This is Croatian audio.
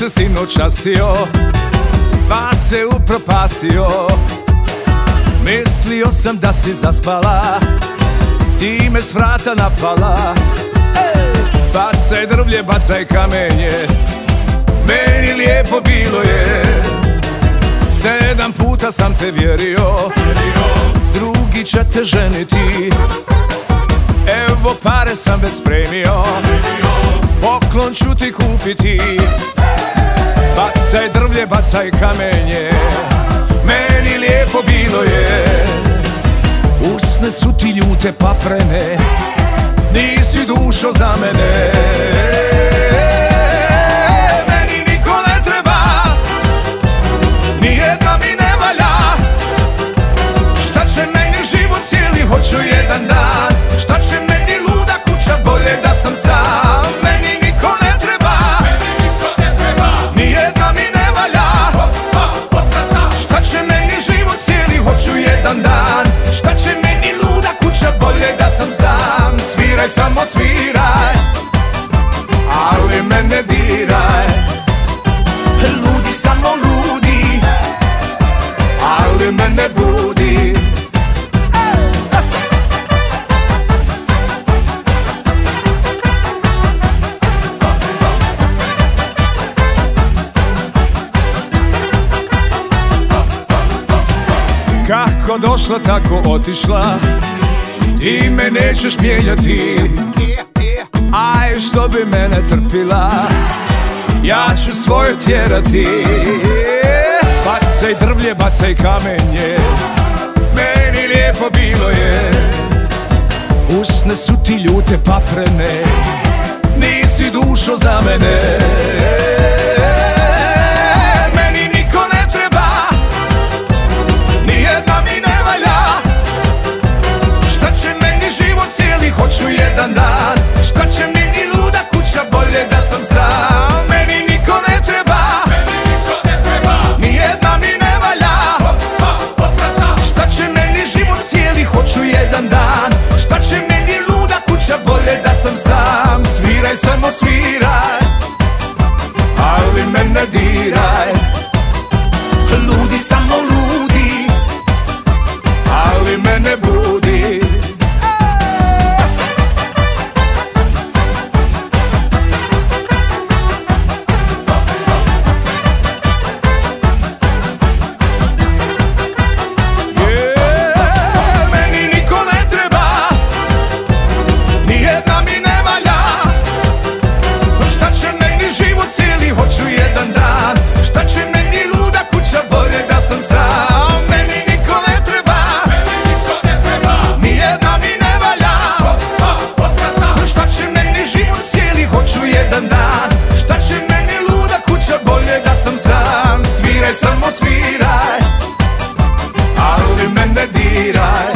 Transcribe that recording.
se sino častio Pa se upropastio. Mislio sam da si zaspala Ti me s vrata napala. Bacaj drvlje, bacaj kamenje Meni lijepo bilo je. Sedam puta sam te vjerio Drugi će te ženiti. Evo pare sam već spremio Poklon ću ti kupiti Bacaj drvlje, bacaj kamenje. Meni lijepo bilo je. Usne su ti ljute paprene. Nisi dušo za mene samo sviraj Ali me ne diraj. Ludi samo ludi Ali me ne budi. Kako došla tako otišla Ti me nećeš mijenjati. Aj što bi mene trpila? Ja ću svoje tjerati. Bacaj drvlje, bacaj kamenje. Meni lijepo bilo je. Usne su ti ljute paprene. Nisi dušo za mene ciudad samo sviraj, ali mene diraj.